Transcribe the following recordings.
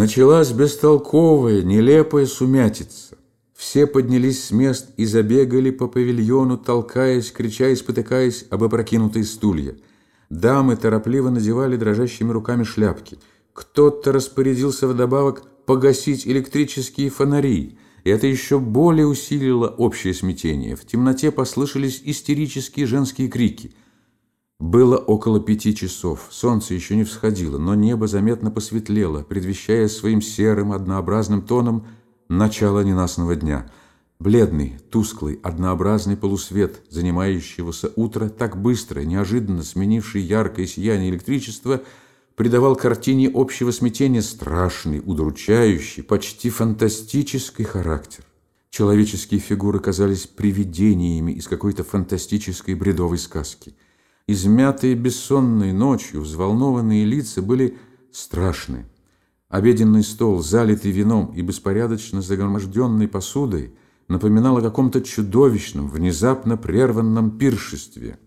Началась бестолковая, нелепая сумятица. Все поднялись с мест и забегали по павильону, толкаясь, крича и спотыкаясь об опрокинутые стулья. Дамы торопливо надевали дрожащими руками шляпки. Кто-то распорядился вдобавок погасить электрические фонари, и это еще более усилило общее смятение. В темноте послышались истерические женские крики. Было около пяти часов. Солнце еще не всходило, но небо заметно посветлело, предвещая своим серым однообразным тоном – начало ненастного дня. Бледный, тусклый, однообразный полусвет занимающегося утра, так быстро, неожиданно сменивший яркое сияние электричества, придавал картине общего смятения страшный, удручающий, почти фантастический характер. Человеческие фигуры казались привидениями из какой-то фантастической бредовой сказки. Измятые бессонной ночью, взволнованные лица были страшны. Обеденный стол, залитый вином и беспорядочно загроможденной посудой, напоминал о каком-то чудовищном, внезапно прерванном пиршестве.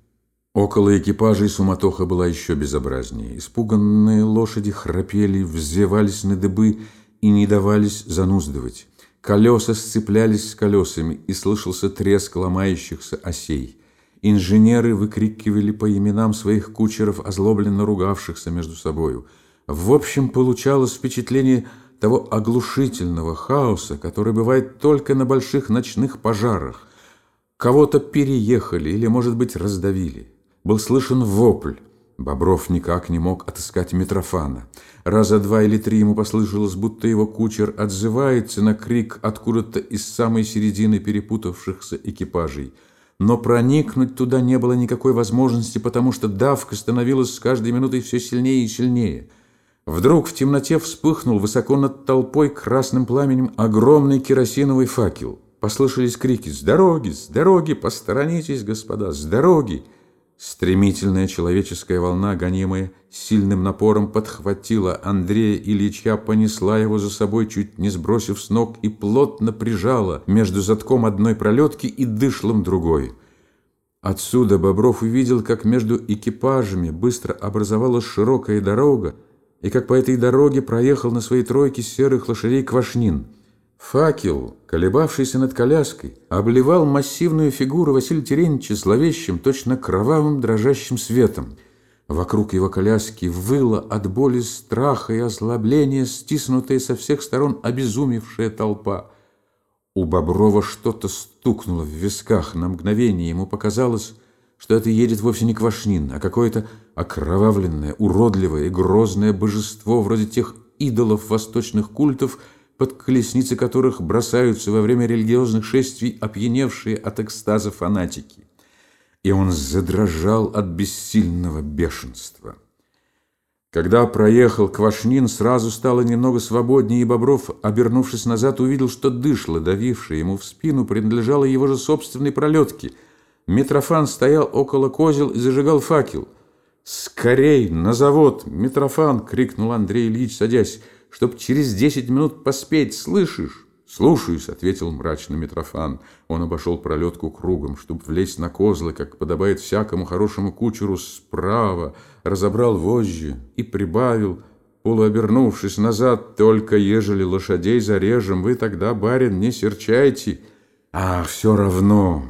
Около экипажей суматоха была еще безобразнее. Испуганные лошади храпели, взвивались на дыбы и не давались зануздывать. Колеса сцеплялись с колесами, и слышался треск ломающихся осей. Инженеры выкрикивали по именам своих кучеров, озлобленно ругавшихся между собою – в общем, получалось впечатление того оглушительного хаоса, который бывает только на больших ночных пожарах. Кого-то переехали или, может быть, раздавили. Был слышен вопль. Бобров никак не мог отыскать Митрофана. Раза два или три ему послышалось, будто его кучер отзывается на крик откуда-то из самой середины перепутавшихся экипажей. Но проникнуть туда не было никакой возможности, потому что давка становилась с каждой минутой все сильнее и сильнее – Вдруг в темноте вспыхнул высоко над толпой красным пламенем огромный керосиновый факел. Послышались крики «С дороги! С дороги! Посторонитесь, господа! С дороги!» Стремительная человеческая волна, гонимая сильным напором, подхватила Андрея Ильича, понесла его за собой, чуть не сбросив с ног, и плотно прижала между затком одной пролетки и дышлом другой. Отсюда Бобров увидел, как между экипажами быстро образовалась широкая дорога, и как по этой дороге проехал на своей тройке серых лошадей Квашнин. Факел, колебавшийся над коляской, обливал массивную фигуру Василия Терентьевича зловещим, точно кровавым дрожащим светом. Вокруг его коляски выла от боли, страха и озлобления, стиснутая со всех сторон обезумевшая толпа. У Боброва что-то стукнуло в висках. На мгновение ему показалось, что это едет вовсе не Квашнин, а какое-то окровавленное, уродливое и грозное божество, вроде тех идолов восточных культов, под колесницы которых бросаются во время религиозных шествий опьяневшие от экстаза фанатики. И он задрожал от бессильного бешенства. Когда проехал Квашнин, сразу стало немного свободнее, и Бобров, обернувшись назад, увидел, что дышло, давившее ему в спину, принадлежало его же собственной пролетке – Митрофан стоял около козел и зажигал факел. «Скорей, на завод, Митрофан!» — крикнул Андрей Ильич, садясь. «Чтоб через десять минут поспеть, слышишь?» «Слушаюсь», — ответил мрачно Митрофан. Он обошел пролетку кругом, чтобы влезть на козлы, как подобает всякому хорошему кучеру справа, разобрал вожжи и прибавил, полуобернувшись назад, «Только ежели лошадей зарежем, вы тогда, барин, не серчайте». «А, все равно,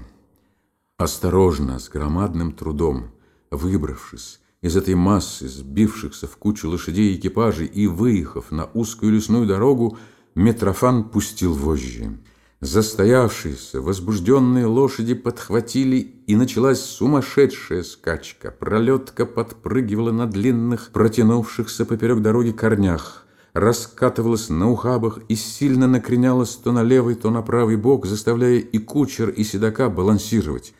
Осторожно, с громадным трудом, выбравшись из этой массы сбившихся в кучу лошадей и экипажей и выехав на узкую лесную дорогу, Митрофан пустил вожжи. Застоявшиеся, возбужденные лошади подхватили, и началась сумасшедшая скачка. Пролетка подпрыгивала на длинных, протянувшихся поперек дороги корнях, раскатывалась на ухабах и сильно накренялась то на левый, то на правый бок, заставляя и кучер, и седока балансировать.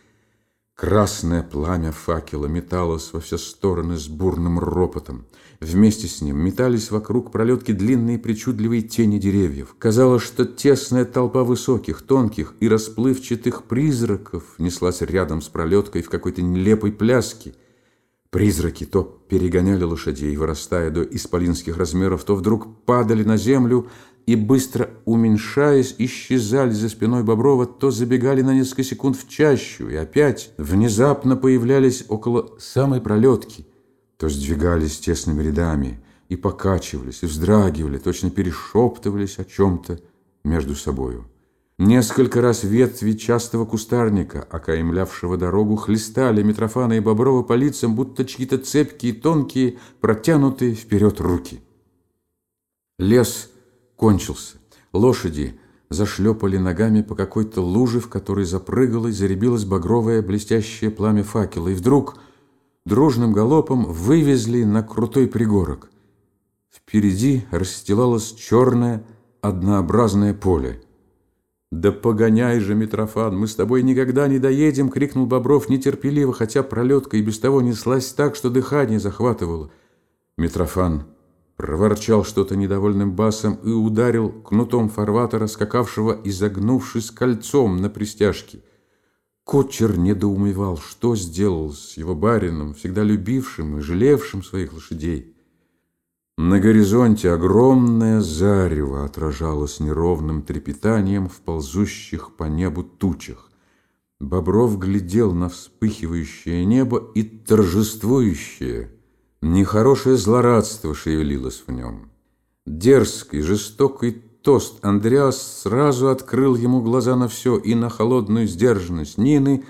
Красное пламя факела металось во все стороны с бурным ропотом. Вместе с ним метались вокруг пролетки длинные причудливые тени деревьев. Казалось, что тесная толпа высоких, тонких и расплывчатых призраков неслась рядом с пролеткой в какой-то нелепой пляске. Призраки то перегоняли лошадей, вырастая до исполинских размеров, то вдруг падали на землю, и, быстро уменьшаясь, исчезали за спиной Боброва, то забегали на несколько секунд в чащу и опять внезапно появлялись около самой пролетки, то сдвигались тесными рядами и покачивались, и вздрагивали, точно перешептывались о чем-то между собою. Несколько раз ветви частого кустарника, окаймлявшего дорогу, хлестали Митрофана и Боброва по лицам, будто чьи-то цепкие, тонкие, протянутые вперед руки. Лес кончился. Лошади зашлепали ногами по какой-то луже, в которой запрыгало и заребилось багровое блестящее пламя факела. И вдруг дружным галопом вывезли на крутой пригорок. Впереди расстилалось черное однообразное поле. «Да погоняй же, Митрофан, мы с тобой никогда не доедем!» — крикнул Бобров нетерпеливо, хотя пролетка и без того неслась так, что дыхание захватывало. Митрофан проворчал что-то недовольным басом и ударил кнутом фарватера, скакавшего, изогнувшись кольцом на пристяжке. Кочер недоумевал, что сделал с его барином, всегда любившим и жалевшим своих лошадей. На горизонте огромное зарево отражалось неровным трепетанием в ползущих по небу тучах. Бобров глядел на вспыхивающее небо и торжествующее, нехорошее злорадство шевелилось в нем. Дерзкий, жестокий тост Андреас сразу открыл ему глаза на все и на холодную сдержанность Нины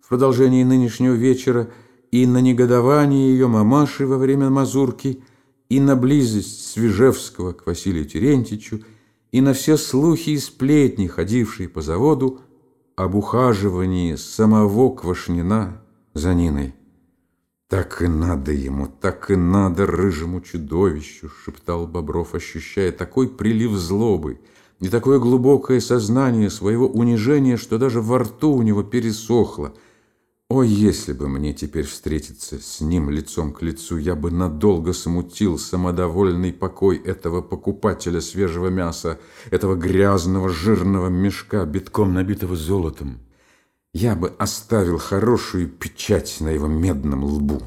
в продолжении нынешнего вечера, и на негодование ее мамаши во время мазурки – и на близость Свежевского к Василию Терентьевичу, и на все слухи и сплетни, ходившие по заводу, об ухаживании самого Квашнина за Ниной. «Так и надо ему, так и надо рыжему чудовищу!» — шептал Бобров, ощущая такой прилив злобы и такое глубокое сознание своего унижения, что даже во рту у него пересохло — о, если бы мне теперь встретиться с ним лицом к лицу, я бы надолго смутил самодовольный покой этого покупателя свежего мяса, этого грязного жирного мешка, битком набитого золотом. Я бы оставил хорошую печать на его медном лбу.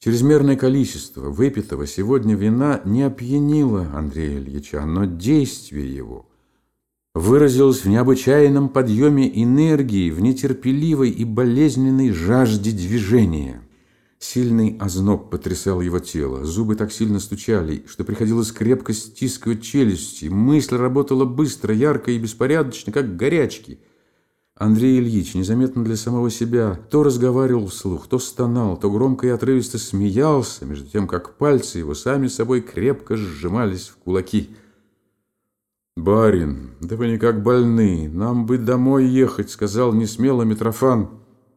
Чрезмерное количество выпитого сегодня вина не опьянило Андрея Ильича, но действие его – выразилось в необычайном подъеме энергии, в нетерпеливой и болезненной жажде движения. Сильный озноб потрясал его тело, зубы так сильно стучали, что приходилось крепко стискивать челюсти, мысль работала быстро, ярко и беспорядочно, как горячки. Андрей Ильич, незаметно для самого себя, то разговаривал вслух, то стонал, то громко и отрывисто смеялся, между тем, как пальцы его сами собой крепко сжимались в кулаки – «Барин, да вы никак больны, нам бы домой ехать», — сказал несмело Митрофан.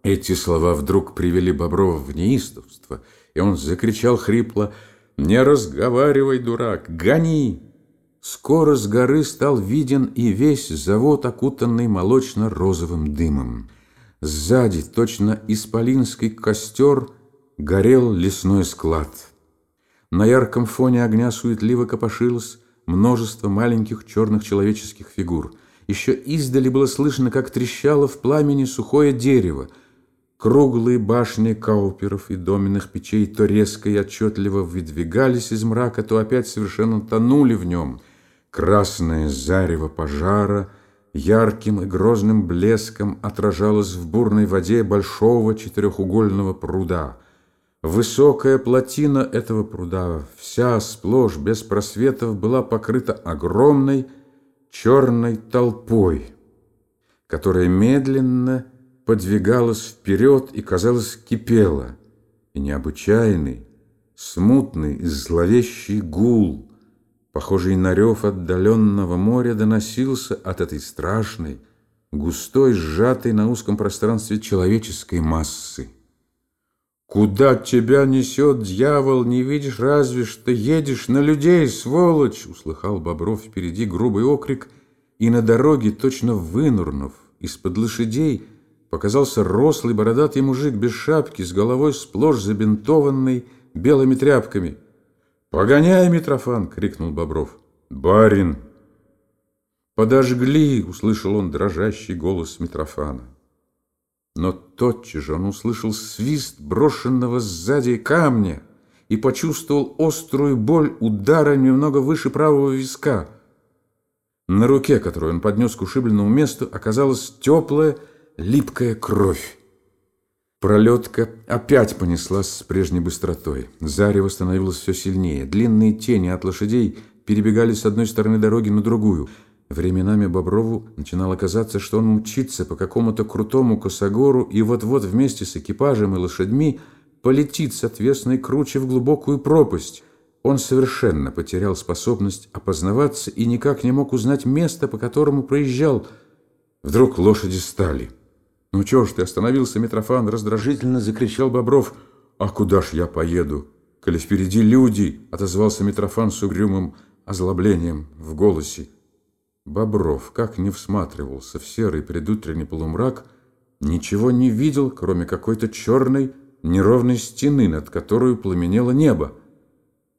Эти слова вдруг привели Боброва в неистовство, и он закричал хрипло «Не разговаривай, дурак, гони!» Скоро с горы стал виден и весь завод, окутанный молочно-розовым дымом. Сзади, точно исполинский костер, горел лесной склад. На ярком фоне огня суетливо копошилось множество маленьких черных человеческих фигур. Еще издали было слышно, как трещало в пламени сухое дерево. Круглые башни кауперов и доменных печей то резко и отчетливо выдвигались из мрака, то опять совершенно тонули в нем. Красное зарево пожара ярким и грозным блеском отражалось в бурной воде большого четырехугольного пруда – Высокая плотина этого пруда, вся сплошь без просветов, была покрыта огромной черной толпой, которая медленно подвигалась вперед и, казалось, кипела, и необычайный, смутный зловещий гул, похожий на рев отдаленного моря, доносился от этой страшной, густой, сжатой на узком пространстве человеческой массы. «Куда тебя несет дьявол, не видишь разве, что едешь на людей, сволочь!» Услыхал Бобров впереди грубый окрик, и на дороге, точно вынурнув из-под лошадей, показался рослый бородатый мужик без шапки, с головой сплошь забинтованной белыми тряпками. «Погоняй, Митрофан!» — крикнул Бобров. «Барин!» «Подожгли!» — услышал он дрожащий голос Митрофана. Но тотчас же он услышал свист брошенного сзади камня и почувствовал острую боль удара немного выше правого виска. На руке, которую он поднес к ушибленному месту, оказалась теплая, липкая кровь. Пролетка опять понеслась с прежней быстротой. Зарево становилось все сильнее. Длинные тени от лошадей перебегали с одной стороны дороги на другую. Временами Боброву начинало казаться, что он мчится по какому-то крутому косогору и вот-вот вместе с экипажем и лошадьми полетит с отвесной круче в глубокую пропасть. Он совершенно потерял способность опознаваться и никак не мог узнать место, по которому проезжал. Вдруг лошади стали. «Ну чё ж ты остановился, Митрофан?» Раздражительно закричал Бобров. «А куда ж я поеду? Коли впереди люди!» Отозвался Митрофан с угрюмым озлоблением в голосе. Бобров, как не всматривался в серый предутренний полумрак, ничего не видел, кроме какой-то черной, неровной стены, над которой пламенело небо.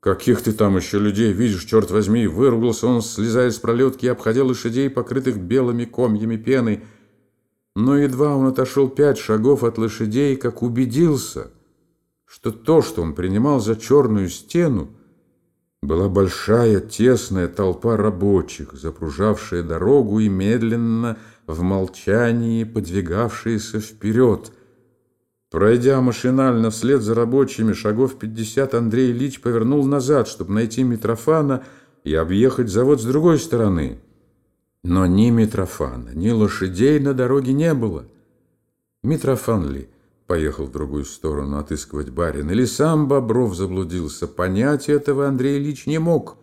«Каких ты там еще людей видишь, черт возьми!» Выругался он, слезая с пролетки и обходя лошадей, покрытых белыми комьями пены – но едва он отошел пять шагов от лошадей, как убедился, что то, что он принимал за черную стену, была большая тесная толпа рабочих, запружавшая дорогу и медленно в молчании подвигавшиеся вперед. Пройдя машинально вслед за рабочими шагов пятьдесят, Андрей Ильич повернул назад, чтобы найти Митрофана и объехать завод с другой стороны. Но ни Митрофана, ни лошадей на дороге не было. Митрофан ли поехал в другую сторону отыскивать барина, или сам Бобров заблудился, понять этого Андрей Ильич не мог.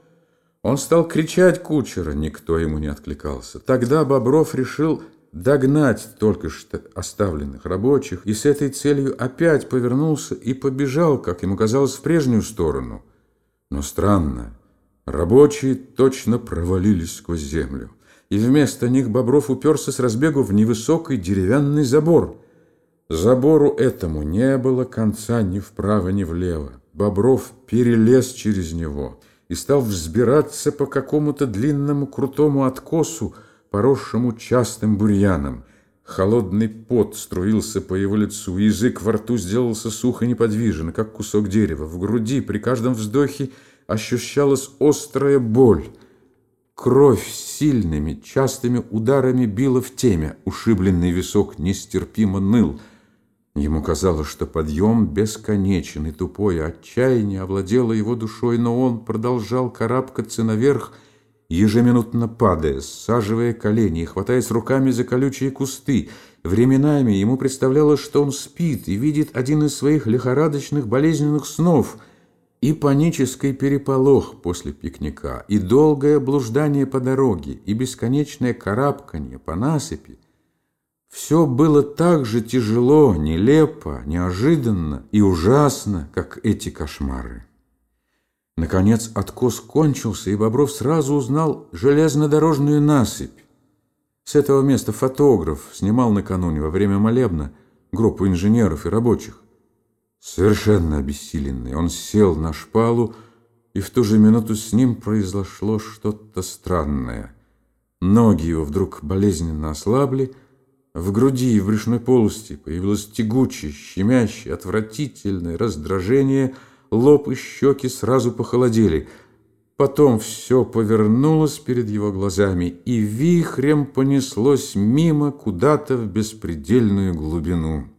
Он стал кричать кучера, никто ему не откликался. Тогда Бобров решил догнать только что оставленных рабочих и с этой целью опять повернулся и побежал, как ему казалось, в прежнюю сторону. Но странно, рабочие точно провалились сквозь землю и вместо них Бобров уперся с разбегу в невысокий деревянный забор. Забору этому не было конца ни вправо, ни влево. Бобров перелез через него и стал взбираться по какому-то длинному крутому откосу, поросшему частым бурьяном. Холодный пот струился по его лицу, язык во рту сделался сухо неподвижен, как кусок дерева. В груди при каждом вздохе ощущалась острая боль – Кровь сильными, частыми ударами била в темя, ушибленный висок нестерпимо ныл. Ему казалось, что подъем бесконечен, и тупое отчаяние овладело его душой, но он продолжал карабкаться наверх, ежеминутно падая, саживая колени и хватаясь руками за колючие кусты. Временами ему представлялось, что он спит и видит один из своих лихорадочных болезненных снов — и панический переполох после пикника, и долгое блуждание по дороге, и бесконечное карабканье по насыпи все было так же тяжело, нелепо, неожиданно и ужасно, как эти кошмары. Наконец откос кончился, и Бобров сразу узнал железнодорожную насыпь. С этого места фотограф снимал накануне во время молебна группу инженеров и рабочих. Совершенно обессиленный, он сел на шпалу, и в ту же минуту с ним произошло что-то странное. Ноги его вдруг болезненно ослабли, в груди и в брюшной полости появилось тягучее, щемящее, отвратительное раздражение, лоб и щеки сразу похолодели. Потом все повернулось перед его глазами, и вихрем понеслось мимо куда-то в беспредельную глубину.